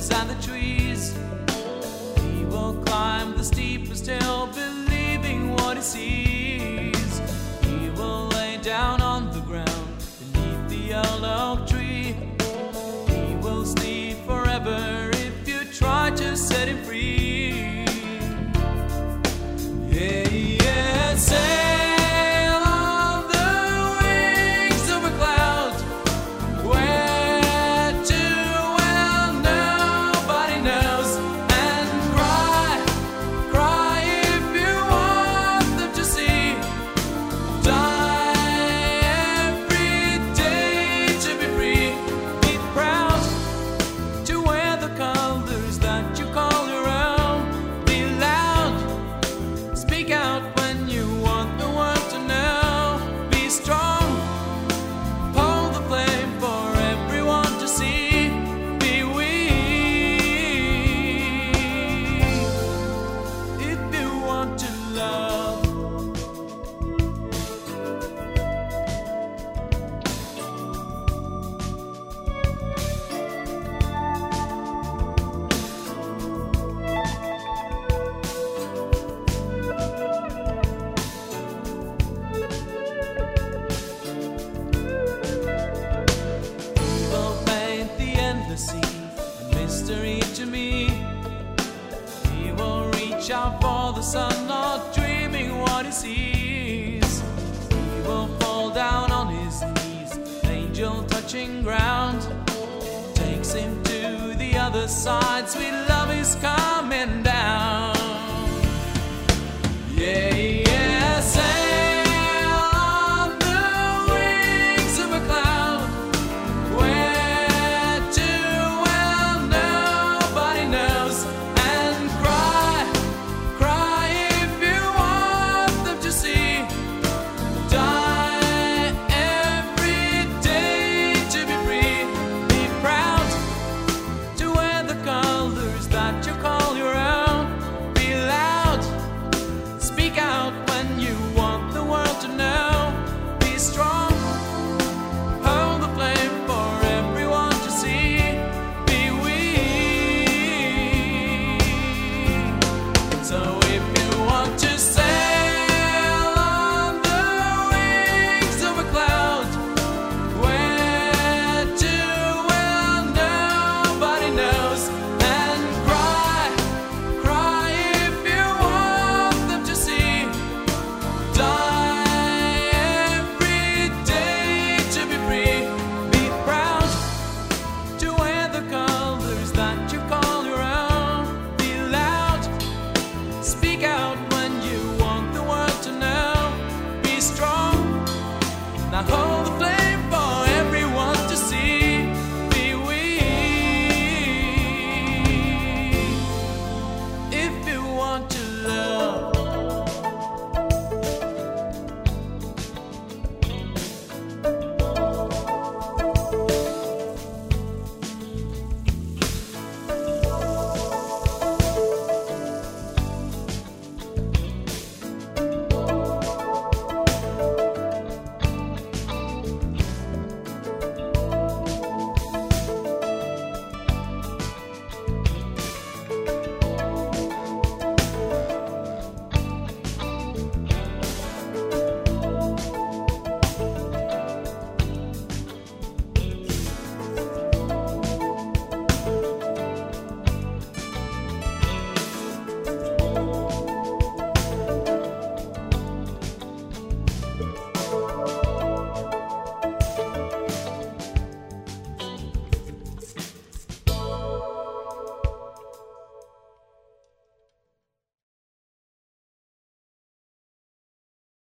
birds and the trees. He will climb the steepest hill, believing what he sees. He will lay down. Mystery to me. He will reach out for the sun, not dreaming what he sees. He will fall down on his knees, angel touching ground. Takes him to the other side, sweet love is